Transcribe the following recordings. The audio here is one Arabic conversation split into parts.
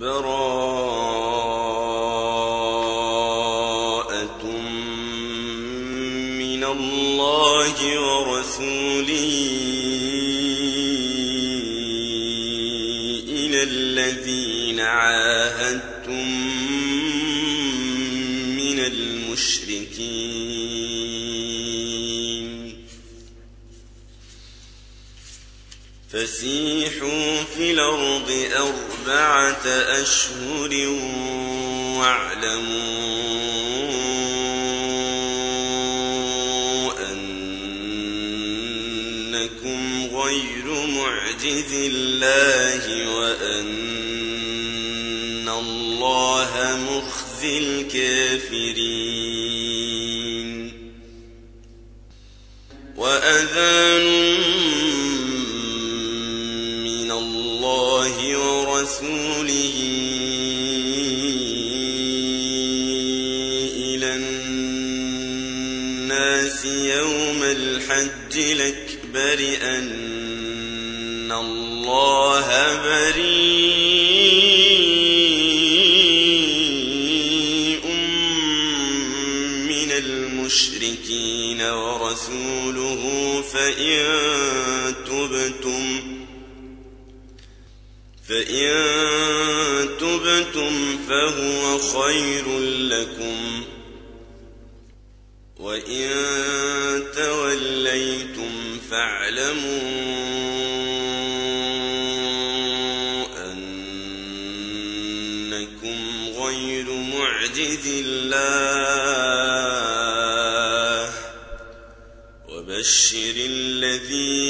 براءة من الله ورسوله إلى الذين عاهدتم من المشركين. فسيحوا في الأرض أربعة أشهر واعلموا أنكم غير معجز الله وأن الله مخزي الكافرين. وأذان فإن تبتم فإن تبتم فهو خير لكم وإن توليتم فاعلموا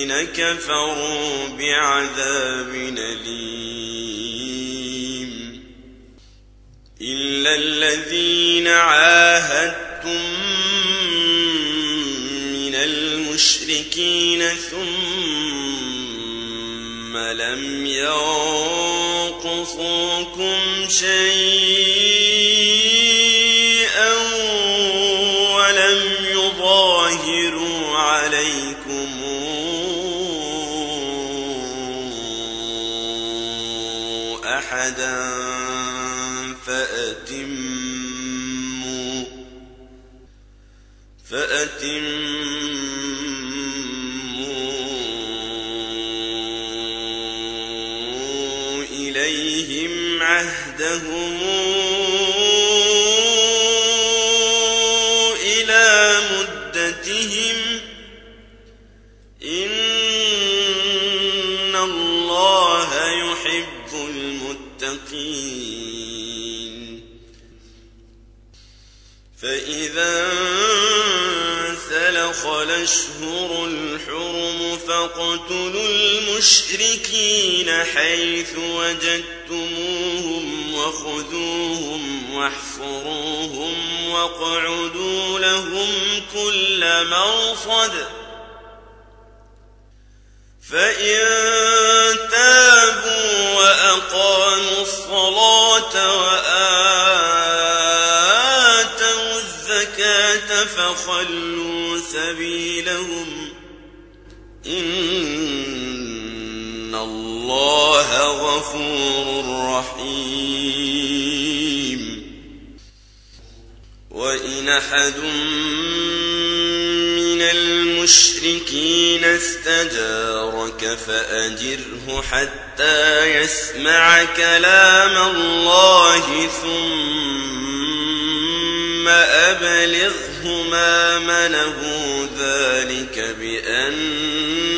الذين كفروا بعذاب أليم. إلا الذين عاهدتم من المشركين ثم لم ينقصوكم شيئا. فأتموا فأتموا إليهم عهدهم فإذا سلخ الأشهر الحرم فاقتلوا المشركين حيث وجدتموهم وخذوهم واحصروهم واقعدوا لهم كل مرصد فإن تابوا وأقاموا الصلاة وآتوا فخلوا سبيلهم إن الله غفور رحيم وإن أحد من المشركين استجارك فأجره حتى يسمع كلام الله ثم أبلغه مامنه ذلك بأنهم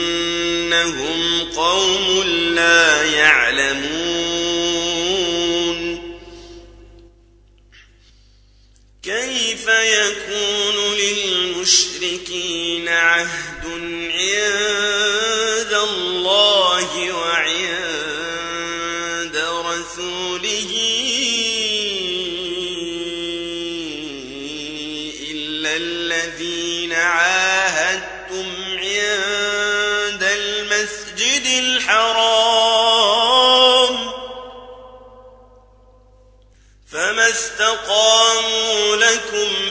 قوم لا يعلمون كيف يكون للمشركين عهد عند الله وعند رسوله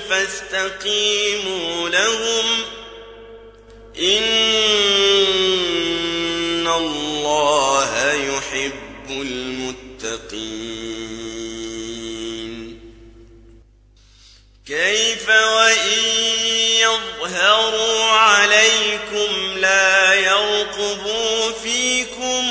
فاستقيموا لهم إن الله يحب المتقين. كيف وإن يظهروا عليكم لا يرقبوا فيكم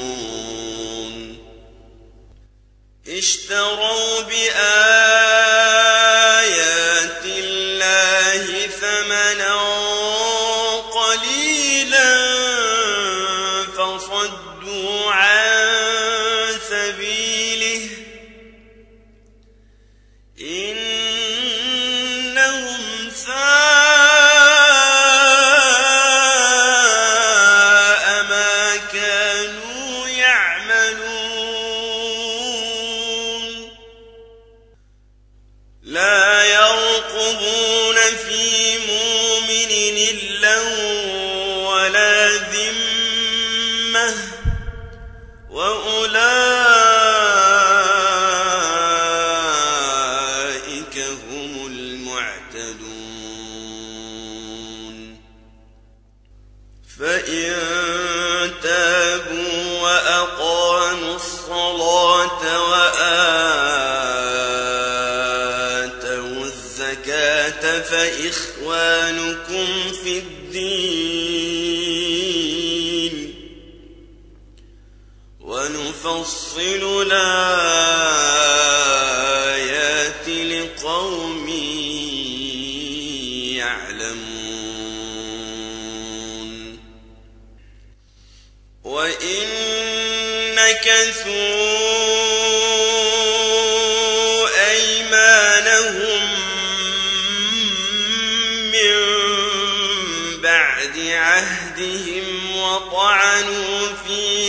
يتقون اشتروا بآية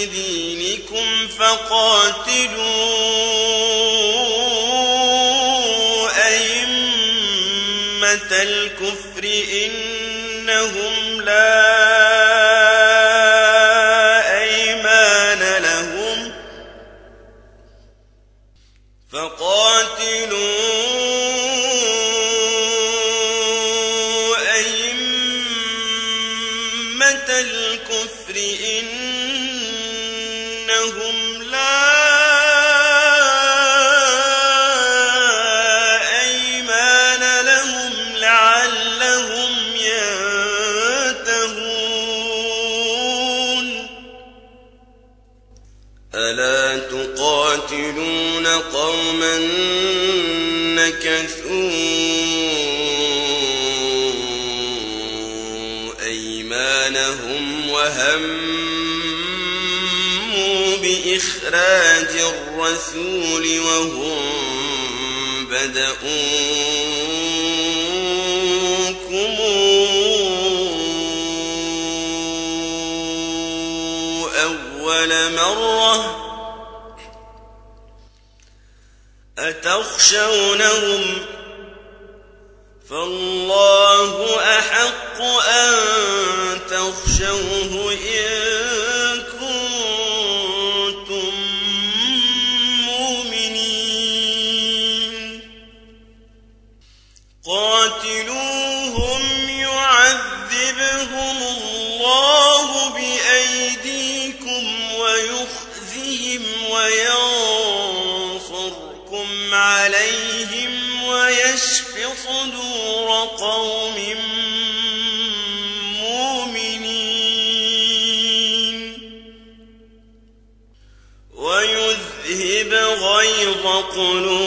دينكم فقاتلوا أئمة الكفر إنهم لا أيمان لهم فقاتلوا الكفر إن لهم بإخراج الرسول وهم بدؤوكم. أول مرة أتخشونهم فالله أحق قوم مؤمنين. ويذهب غيظ قلوبهم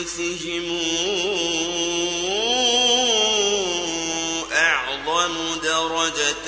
وأنفسهم أعظم درجة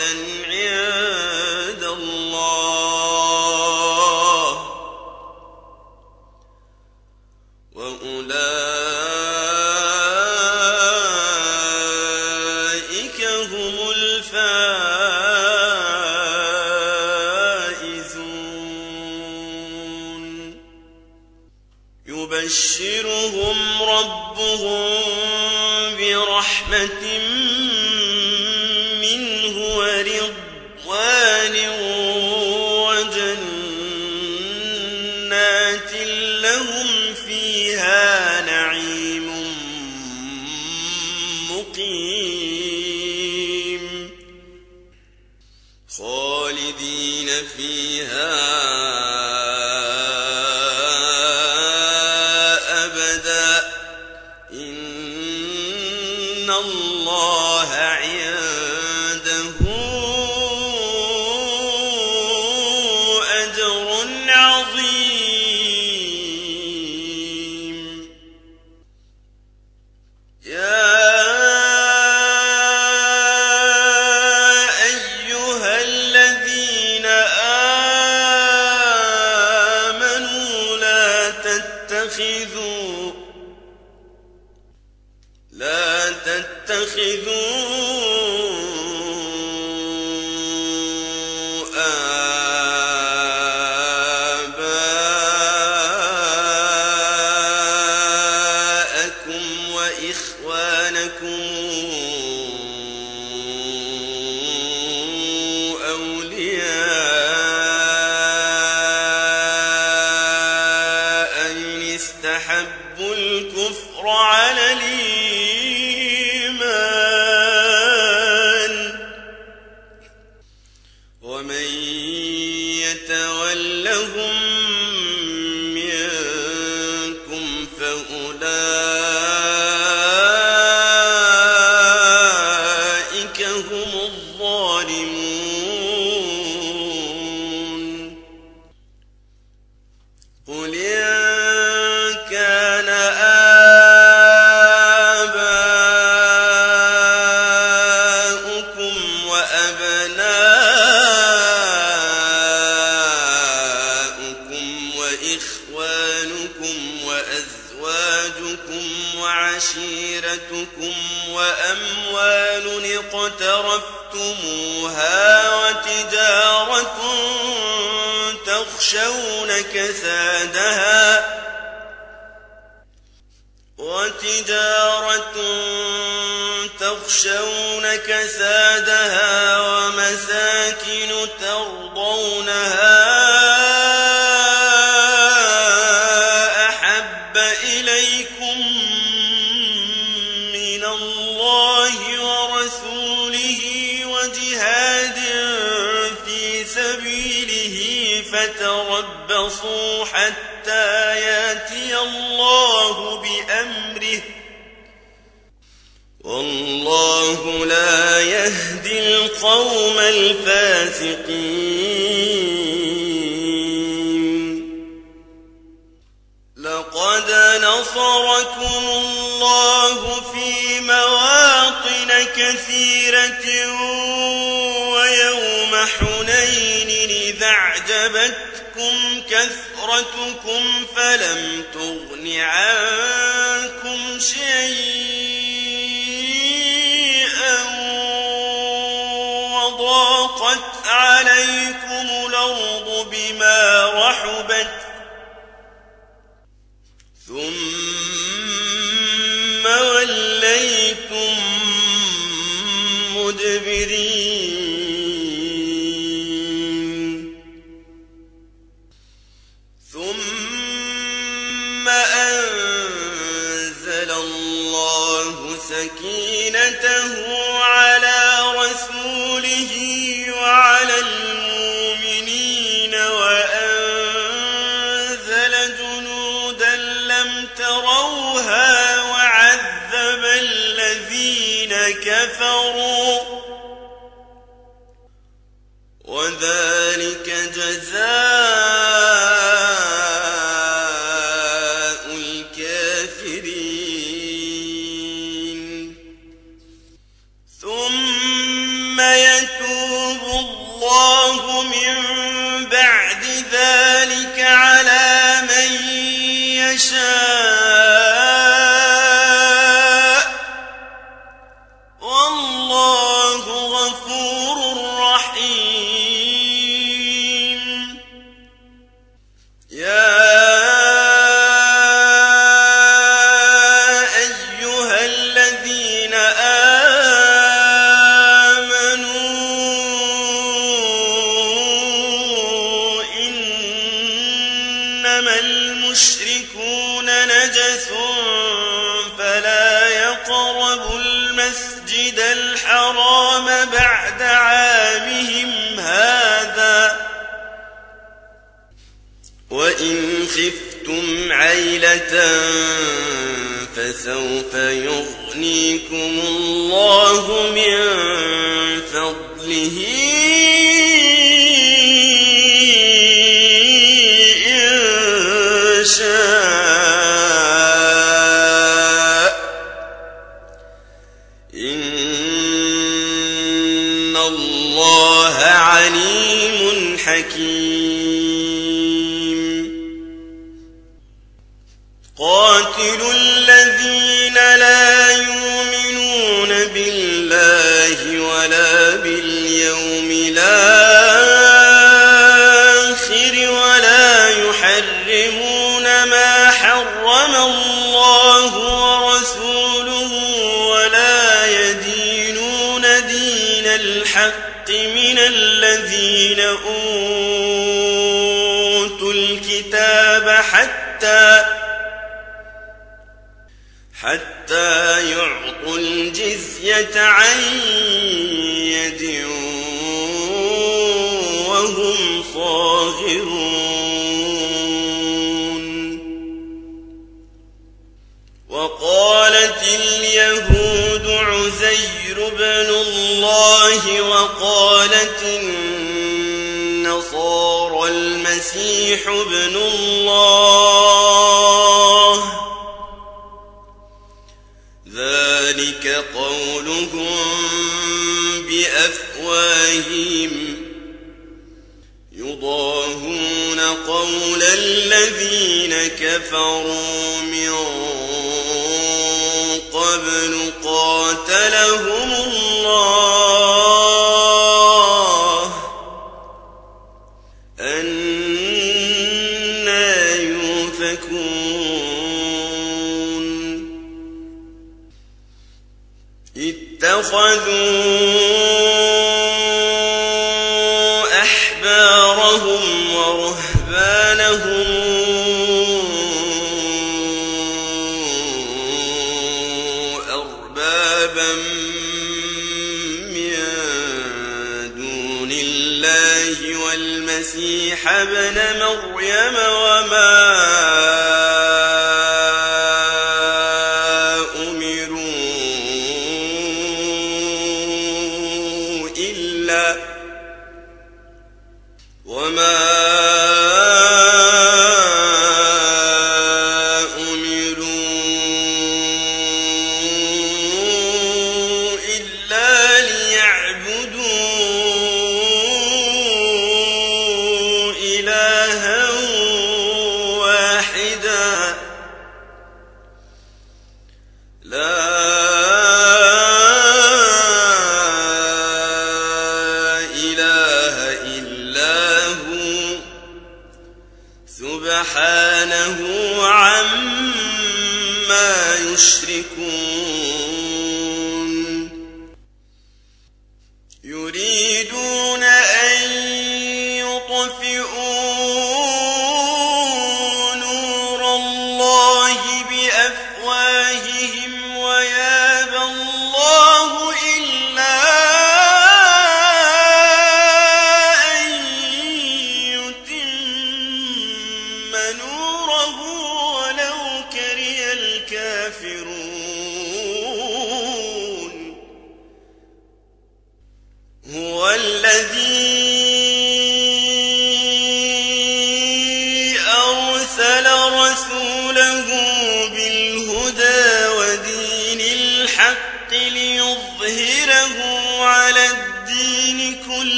زينتكم وأموال اقترفتموها وتجارة تخشون كسادها وتجارة تخشون كسادها ومساكن ترضونها الله لا يهدي القوم الفاسقين. لقد نصركم الله في مواطن كثيرة ويوم حنين إذا أعجبتكم كثرتكم فلم تغن عنكم شيئا. ضاقت عليكم الأرض بما رحبت ثم ولي كفروا. وذلك جزاؤهم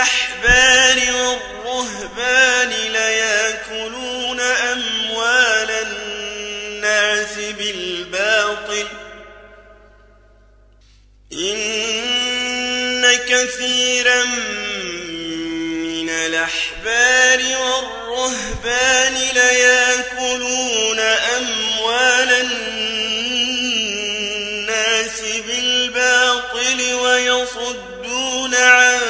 الأحبار والرهبان ليأكلون أموال الناس بالباطل. إن كثيرا من الأحبار والرهبان ليأكلون أموال الناس بالباطل ويصدون عن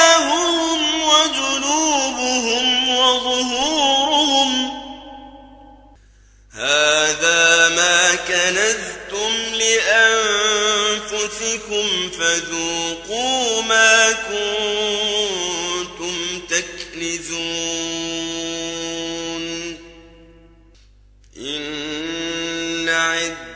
لأنفسكم فذوقوا ما كنتم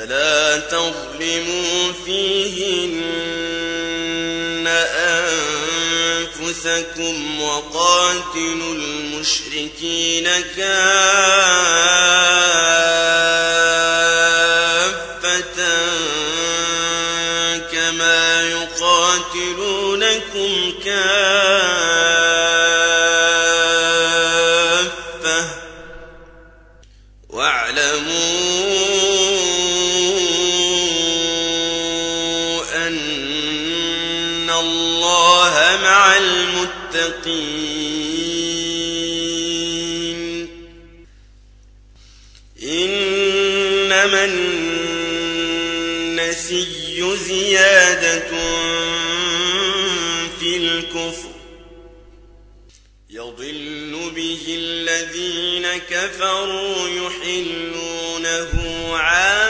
فلا تظلموا فيهن أنفسكم وقاتلوا المشركين كافة. المتقين. إنما النسي زيادة في الكفر. يضل به الذين كفروا يحلونه عاما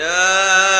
يا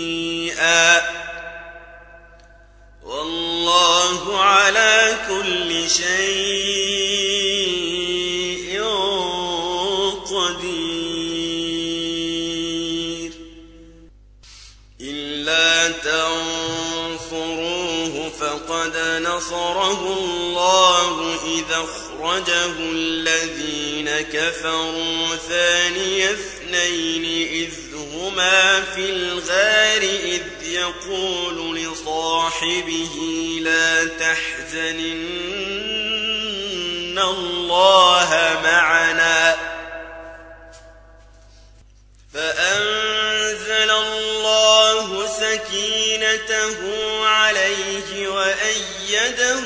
والله على كل شيء قدير. إلا تنصروه فقد نصره الله إذا أخرجه الذين كفروا ثاني اثنين إذ هما في الغار إذ يقول لصاحبه لا تحزن إن الله معنا. فأنزل الله سكينته عليه وأيده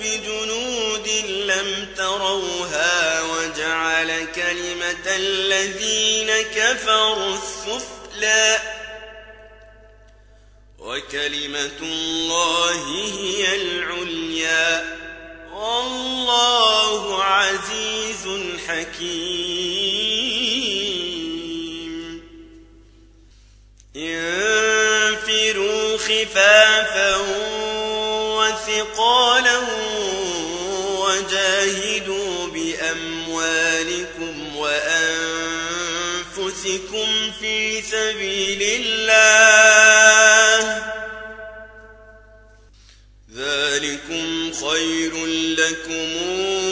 بجنود لم تروها وجعل كلمة الذين كفروا وكلمة الله هي العليا. والله عزيز حكيم. انفروا خفافا وثقالا وأنفسكم في سبيل الله. ذلكم خير لكم.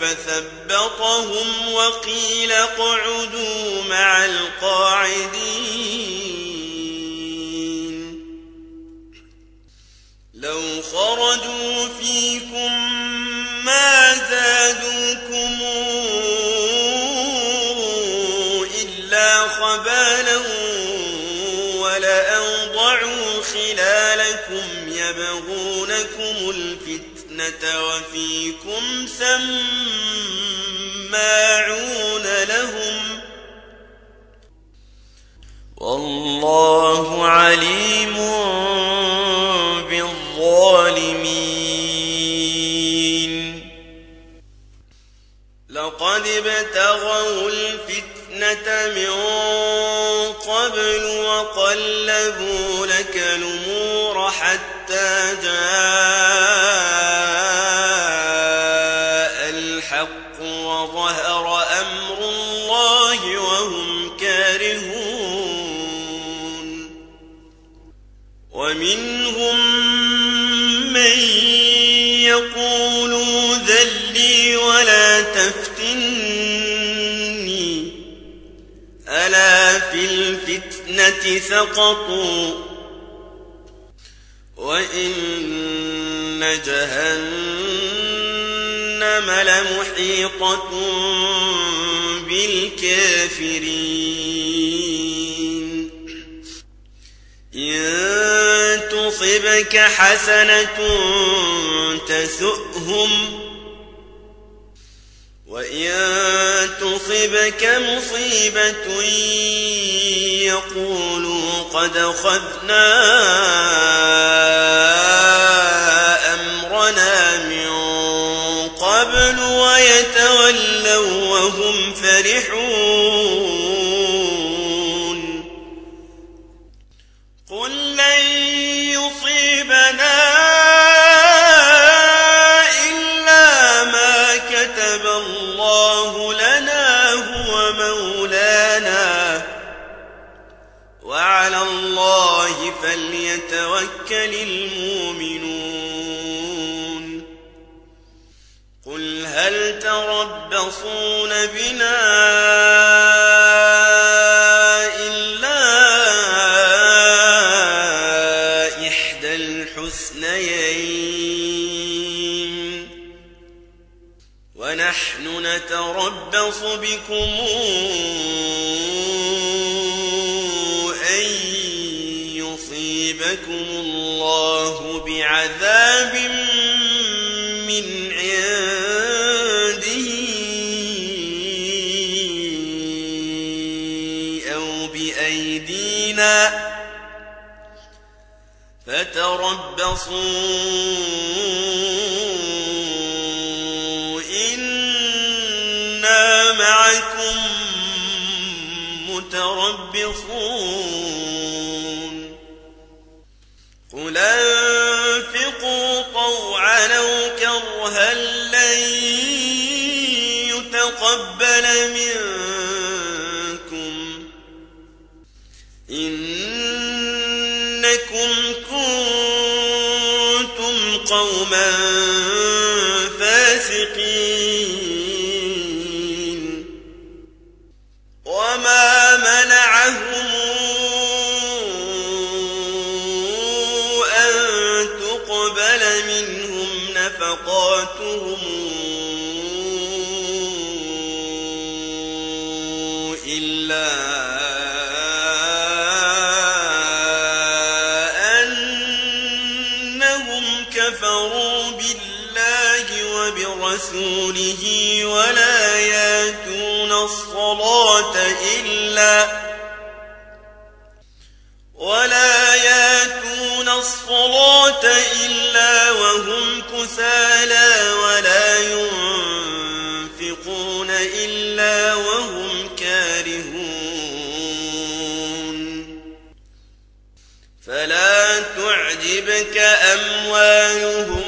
فثبطهم وقيل اقعدوا مع القاعدين. لو خرجوا فيكم ما زادوكم إلا خبالا ولأوضعوا خلالكم يبغونكم الفتنة وفيكم سماعون لهم والله عليم بالظالمين. لقد ابتغوا الفتنة من قبل وقلبوا لك الأمور حتى جاء سقطوا وإن جهنم لمحيطة بالكافرين. إن تصبك حسنة تسؤهم تصبك مصيبة يقولوا قد أخذنا أمرنا من قبل ويتولوا وهم فرحون. فليتوكل المؤمنون. قل هل تربصون بنا ونحن نتربص بكم بعذاب من عنده أو بأيدينا فتربصوا إنا معكم متربصون قل انفقوا طوعا أو كرها لن يتقبل منكم. بالله وبرسوله ولا ياتون الصلاة إلا ولا ياتون الصلاة إلا وهم كسالى ولا ينفقون إلا وهم كارهون. فلا تعجبك أموالهم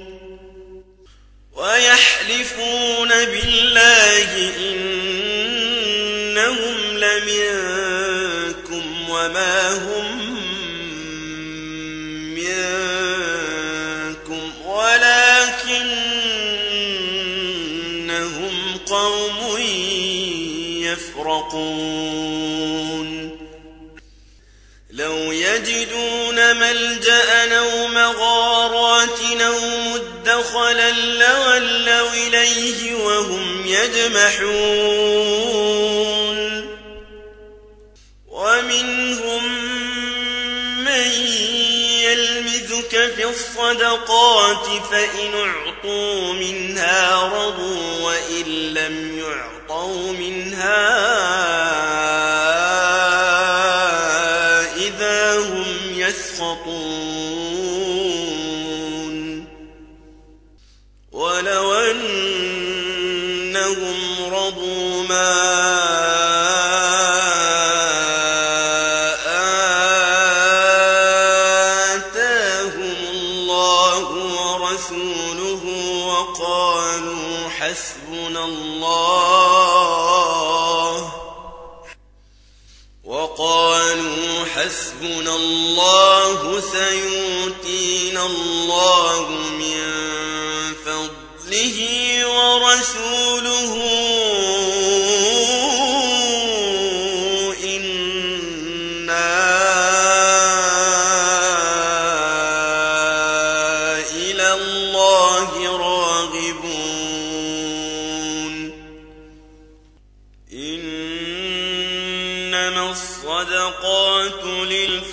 ويحلفون بالله إنهم لمنكم وما هم منكم ولكنهم قوم يفرقون. لو يجدون ملجأ أو مغارات أو مدخلا لولوا إليه وهم يجمحون. ومنهم من يلمزك في الصدقات فإن أعطوا منها رضوا وإن لم يعطوا منها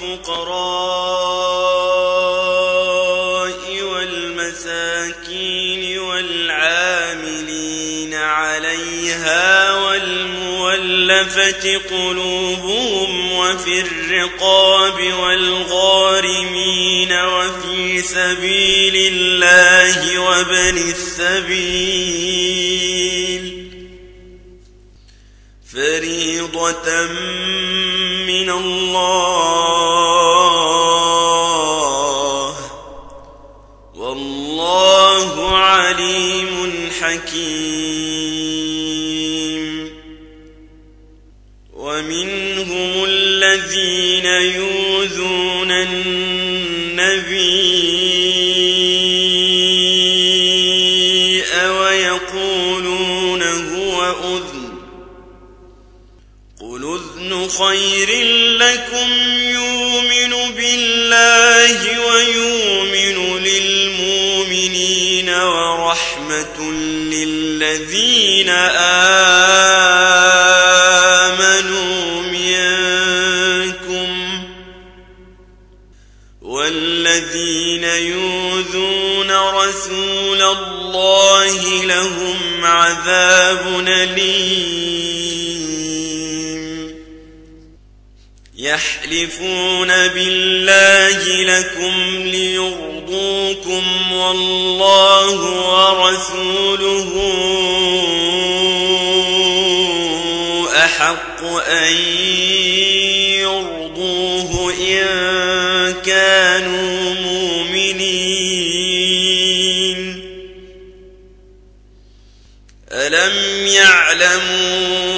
للفقراء والمساكين والعاملين عليها والمولفة قلوبهم وفي الرقاب والغارمين وفي سبيل الله وابن السبيل فريضة من الله الذين آمنوا منكم والذين يؤذون رسول الله لهم عذاب أليم. يحلفون بالله لكم ليغفروا ليرضوكم والله ورسوله أحق أن يرضوه إن كانوا مؤمنين. ألم يعلموا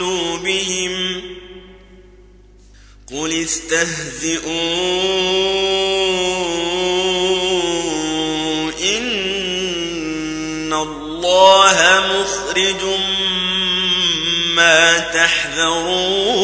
استهزئوا. إن الله مخرج ما تحذرون.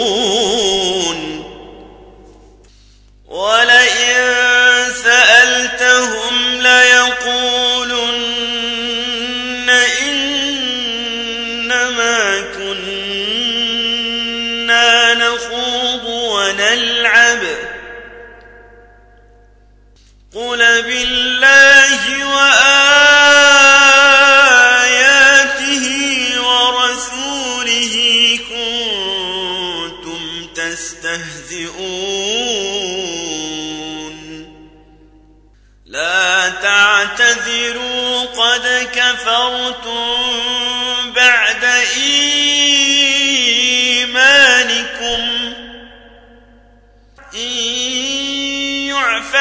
كفرتم بعد إيمانكم إن يعف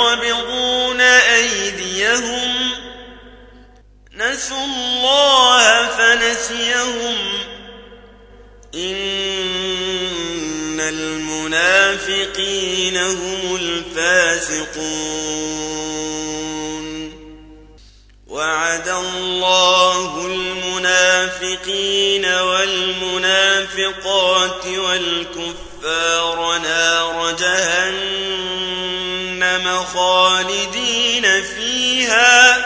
ويقبضون أيديهم. نسوا الله فنسيهم. إن المنافقين هم الفاسقون. وعد الله المنافقين والمنافقات والكفار نار جهنم. خالدين فيها.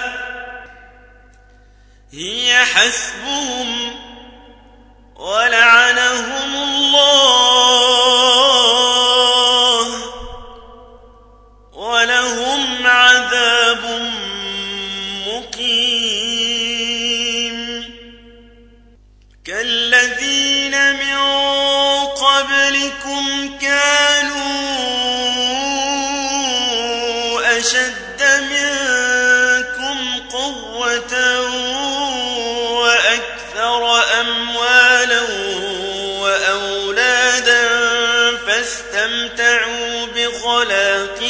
هي حسبهم ولعنهم الله.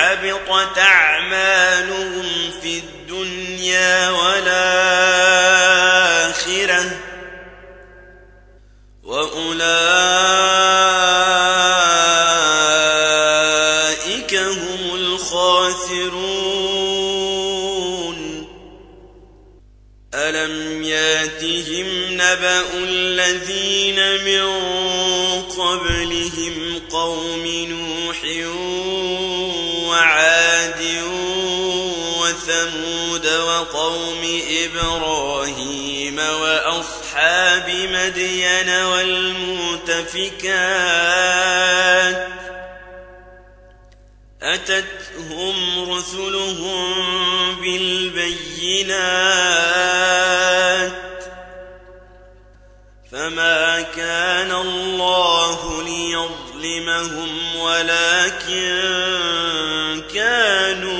حبطت أعمالهم في الدنيا والآخرة وأولئك هم الخاسرون. ألم ياتهم نبأ الذين من قبلهم قوم نوح وثمود وقوم إبراهيم وأصحاب مدين والمؤتفكات أتتهم رسلهم بالبينات فما كان الله ليظلمهم ولكن كانوا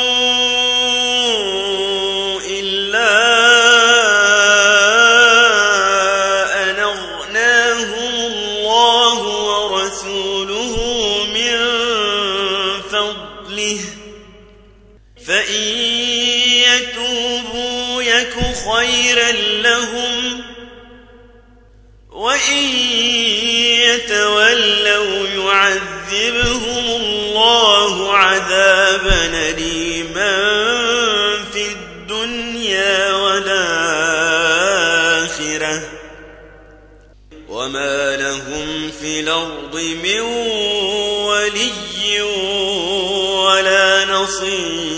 عذابا أليما في الدنيا والآخرة وما لهم في الأرض من ولي ولا نصير.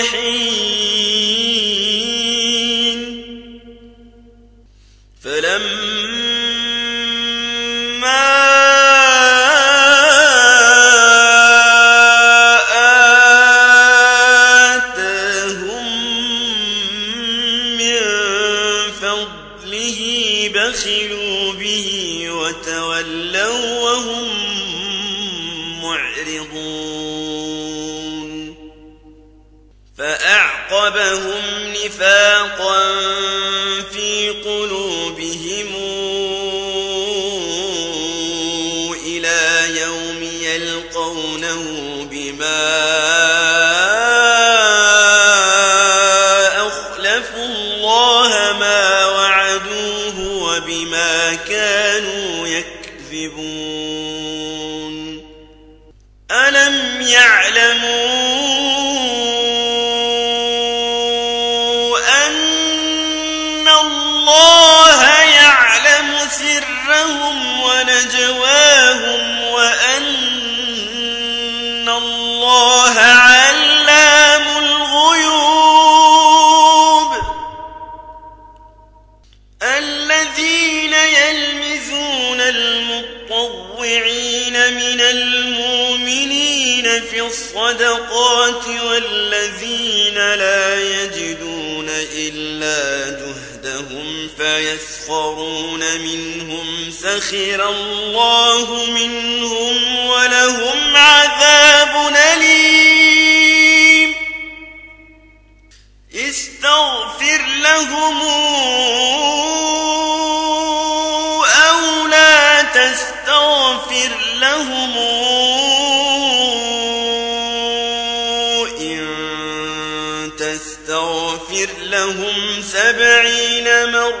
الصالحين فيسخرون منهم سخر الله منهم ولهم عذاب أليم. استغفر لهم أو لا تستغفر لهم إن تستغفر لهم سبعين مرة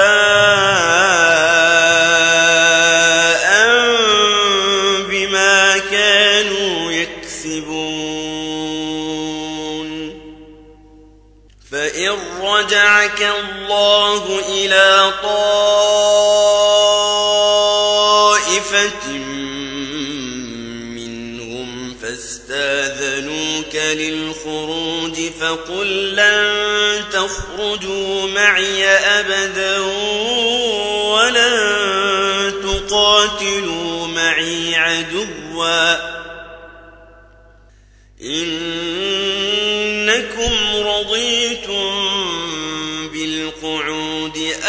رجعك الله إلى طائفة منهم فاستاذنوك للخروج فقل لن تخرجوا معي أبدا ولن تقاتلوا معي عدوا. إنكم رضيتم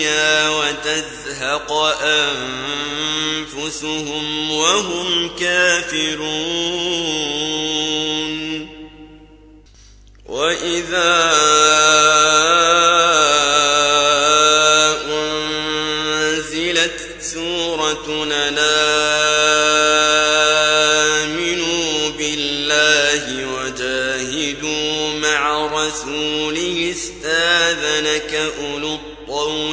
الدنيا وتزهق أنفسهم وهم كافرون. وإذا أنزلت سورة استاذنك أولو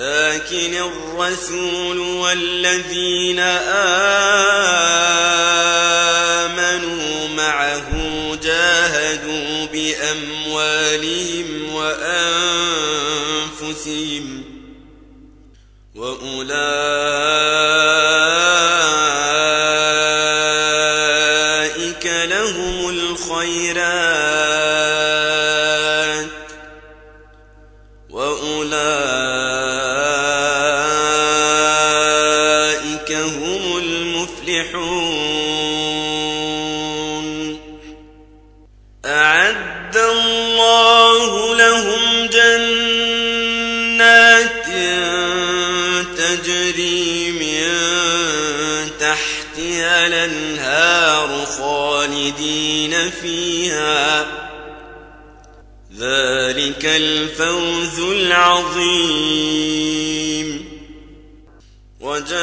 لكن الرسول والذين آمنوا معه جاهدوا بأموالهم وأنفسهم وأولئك خالدين فيها. ذلك الفوز العظيم. وجاء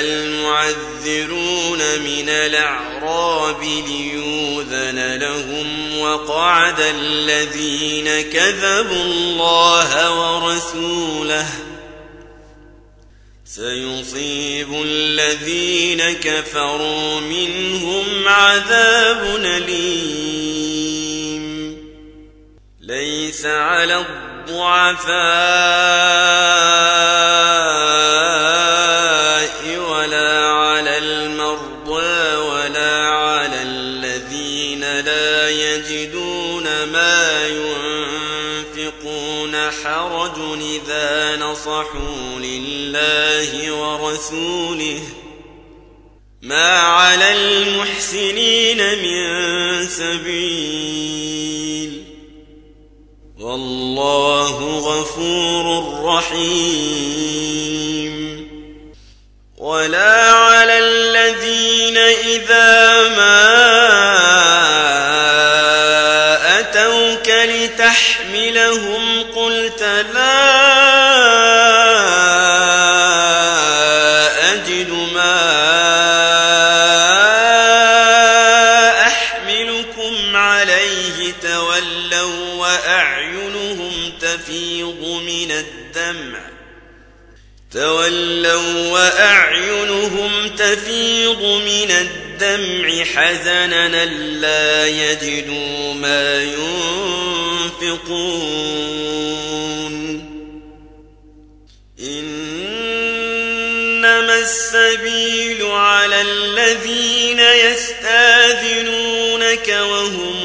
المعذرون من الأعراب ليوذن لهم وقعد الذين كذبوا الله ورسوله. سيصيب الذين كفروا منهم عذاب أليم. ليس على الضعفاء إذا نصحوا لله ورسوله ما على المحسنين من سبيل والله غفور رحيم ولا على الذين إذا ما أتوك لتحملهم قلت لا وأعينهم تفيض من الدمع حزنا لا يجدوا ما ينفقون. إنما السبيل على الذين يستاذنونك وهم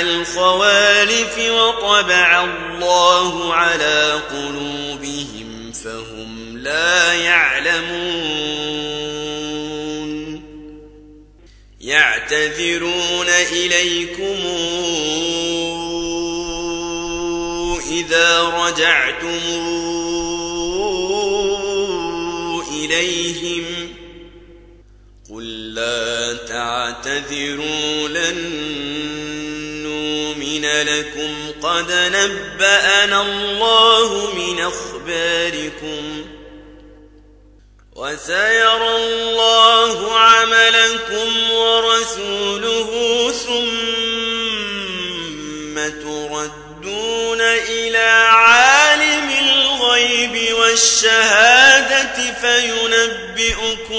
الخوالف وطبع الله على قلوبهم فهم لا يعلمون. يعتذرون إليكم إذا رجعتم إليهم. قل لا تعتذروا لن نؤمن لكم قد نبأنا الله من أخباركم وسيرى الله عملكم ورسوله ثم تردون إلى عالم الغيب والشهادة فينبئكم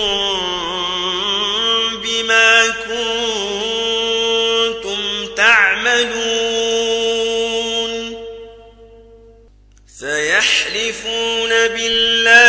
سيحلفون بالله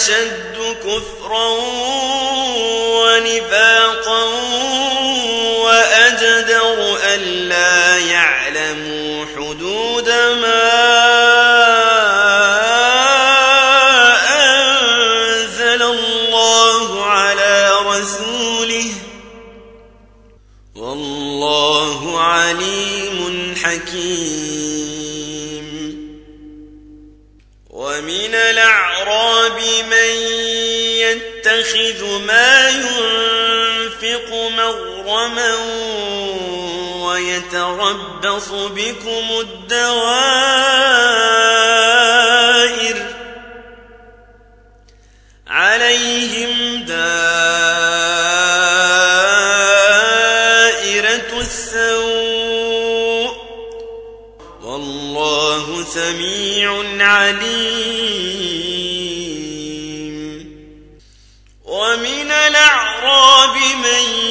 أشد كفرا ونفاقا مغرما ويتربص بكم الدوائر عليهم دائرة السوء والله سميع عليم ومن الأعراب من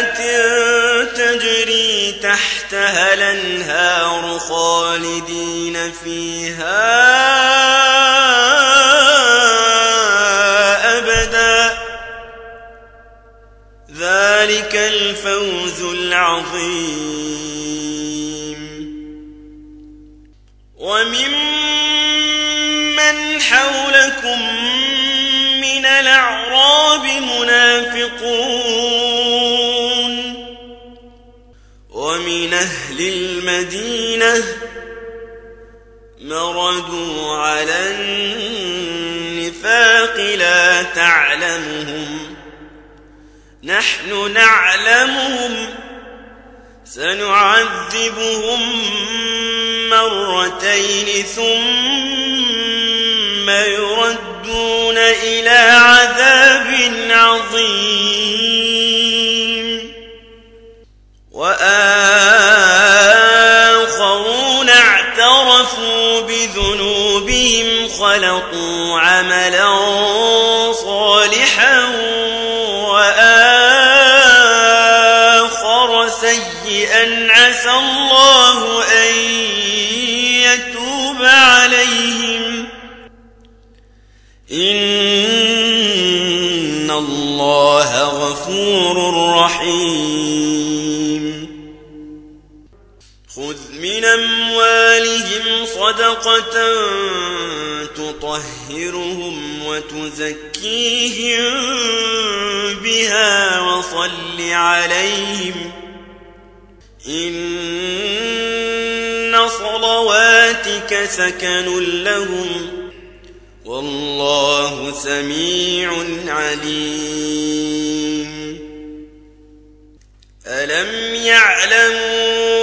جنات تجري تحتها الأنهار خالدين فيها أبدا. ذلك الفوز العظيم. وممن حولكم من الأعراب منافقون. ومن أهل المدينة مردوا على النفاق لا تعلمهم. نحن نعلمهم سنعذبهم مرتين ثم يردون إلى عذاب عظيم. وآخرون بذنوبهم خلقوا عملا صالحا وآخر سيئا عسى الله أن يتوب عليهم إن الله غفور رحيم خذ من أموالهم صدقة تطهرهم وتزكيهم بها وصل عليهم إن صلواتك سكن لهم والله سميع عليم. ألم يعلموا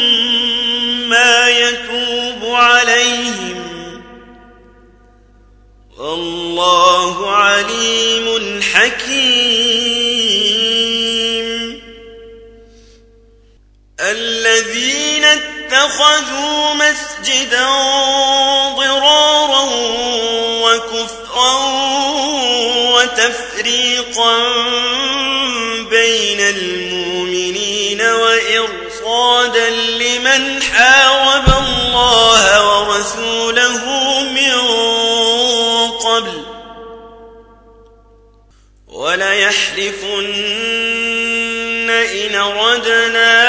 يتوب عليهم. والله عليم حكيم. الذين اتخذوا مسجدا ضرارا وكفرا وتفريقا بين المؤمنين وإرصادا لمن حارب الله ورسوله من قبل وليحلفن إن ردنا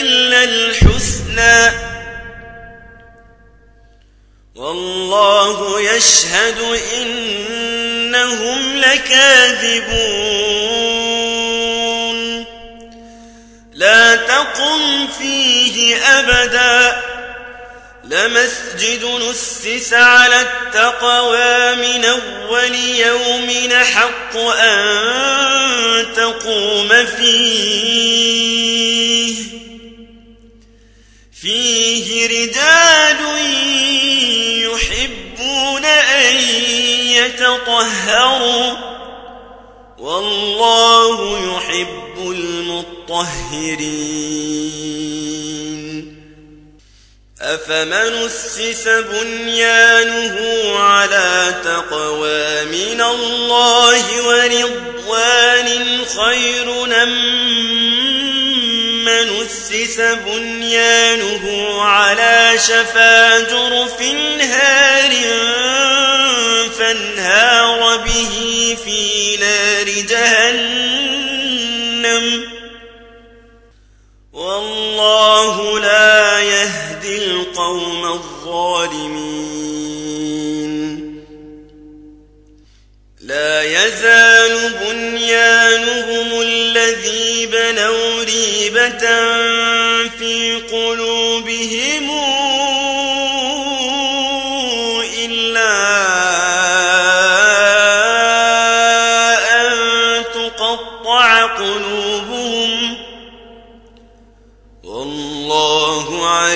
إلا الحسنى والله يشهد إنهم لكاذبون تقم فيه أبداً لمسجد نسس على التقوى من أول يوم حق أن تقوم فيه فيه رجال يحبون أن يتطهروا والله يحب المطهرين أفمن أسس بنيانه على تقوى من الله ورضوان خير من أسس بنيانه على شفا جرف هار فانهار به في نار جهنم؟ والله لا يهدي القوم الظالمين. لا يزال بنيانهم الذي بنوا ريبة في قلوبهم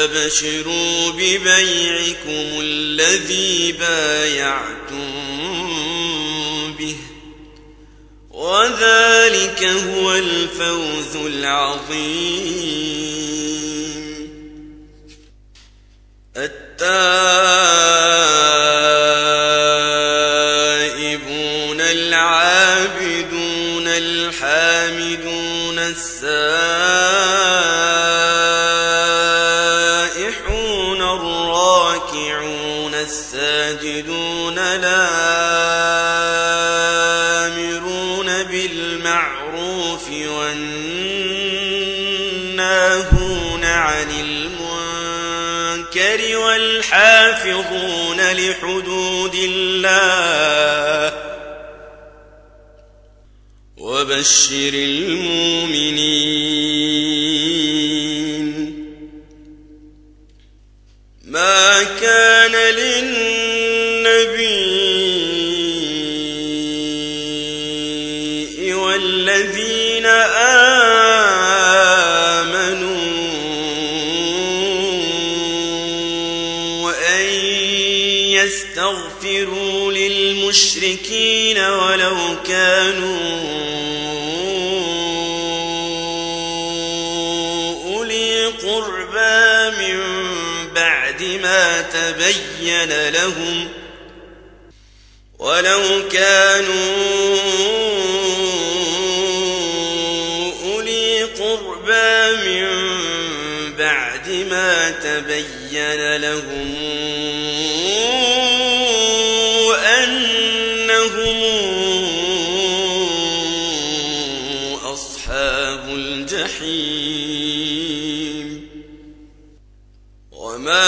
فاستبشروا ببيعكم الذي بايعتم به وذلك هو الفوز العظيم. التائبون العابدون الحامدون السائحون والحافظون لحدود الله. وبشر المؤمنين. ما كان للمشركين ولو كانوا أولي قربى من بعد ما تبين لهم ولو كانوا أولي قربى من بعد ما تبين لهم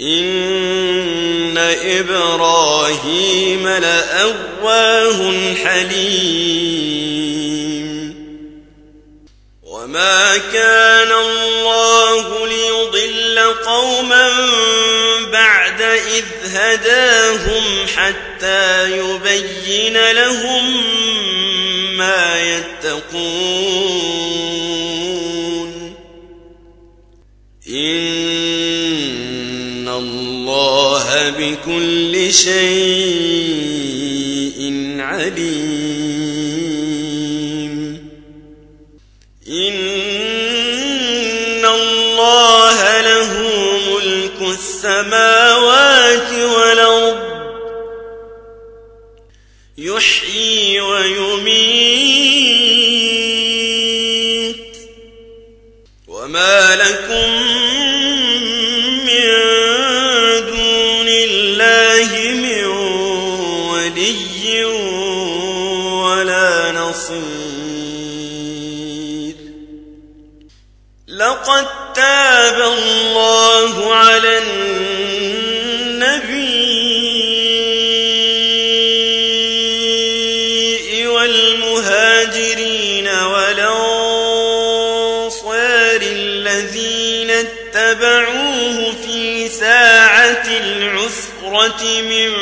إن إبراهيم لأواه حليم. وما كان الله ليضل قوما بعد إذ هداهم حتى يبين لهم ما يتقون. إن بكل شيء عليم. إن الله له ملك السماوات والأرض. يحيي ويميت. وما لكم لقد تاب الله على النبي والمهاجرين والأنصار الذين اتبعوه في ساعة العسرة من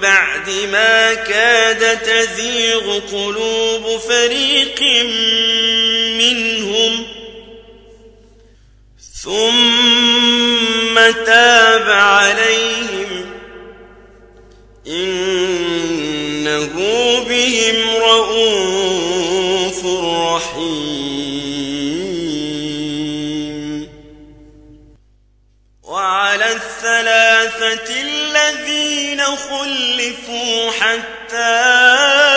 بعد ما كاد تزيغ قلوب فريق ثم تاب عليهم إنه بهم رؤوف رحيم. وعلى الثلاثة الذين خلفوا حتى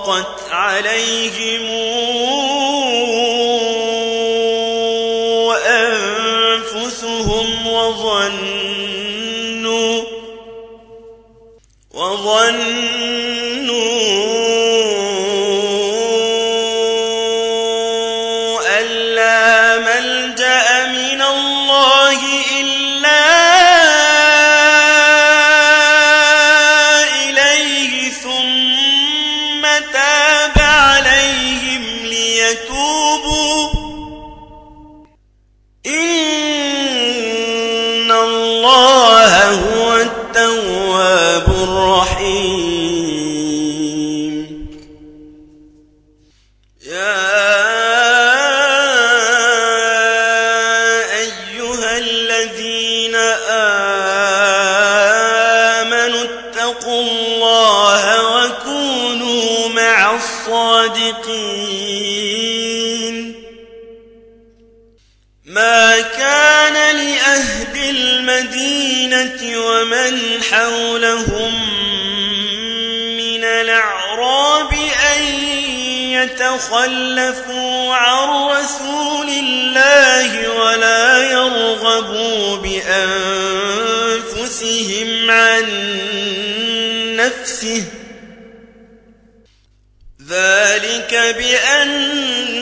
وضاقت عليهم أنفسهم وظنوا وظنوا أن لا ملجأ من الله إلا يتخلفوا عن رسول الله ولا يرغبوا بأنفسهم عن نفسه. ذلك بأنهم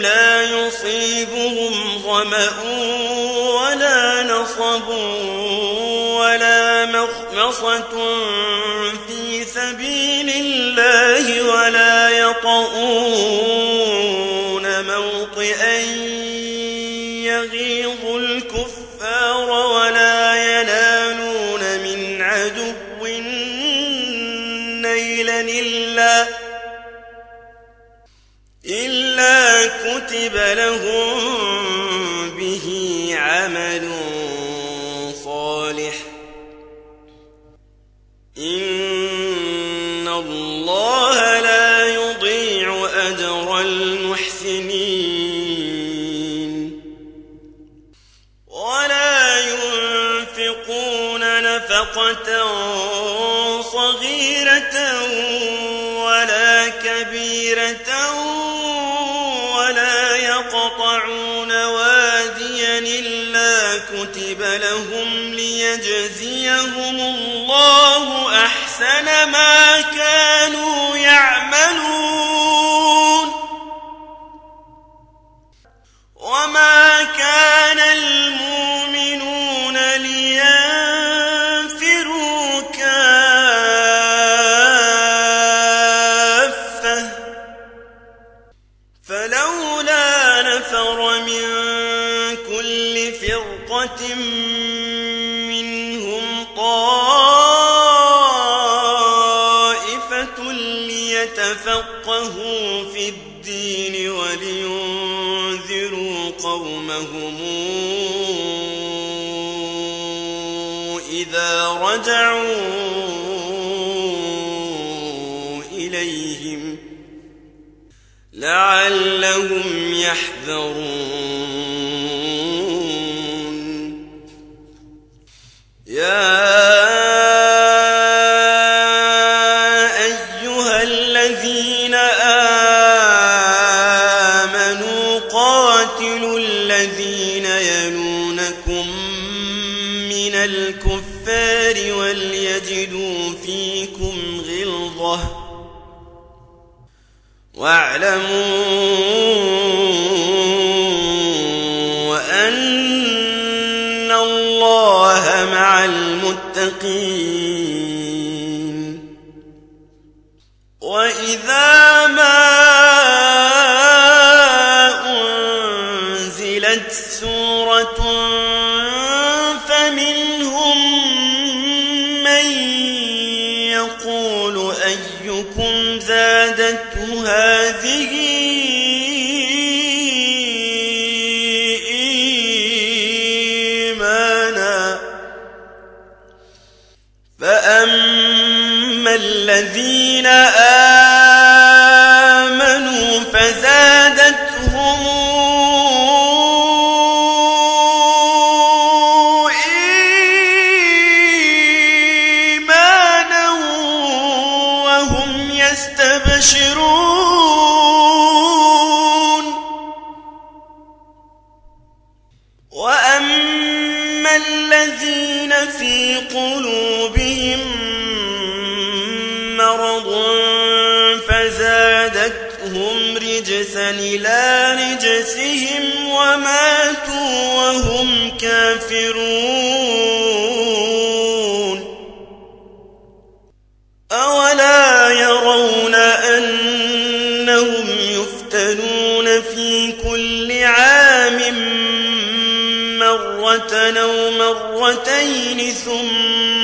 لا يصيبهم ظمأ ولا نصب ولا مخمصة في سبيل الله. ولا يطؤون موطئا يغيظ الكفار ولا ينالون من عدو نيلا إلا إلا كتب لهم به عمل نفقة صغيرة ولا كبيرة ولا يقطعون واديا إلا كتب لهم ليجزيهم الله أحسن ما كانوا يعملون. وما كان رجعوا إليهم لعلهم يحذرون كل عام مرة أو مرتين ثم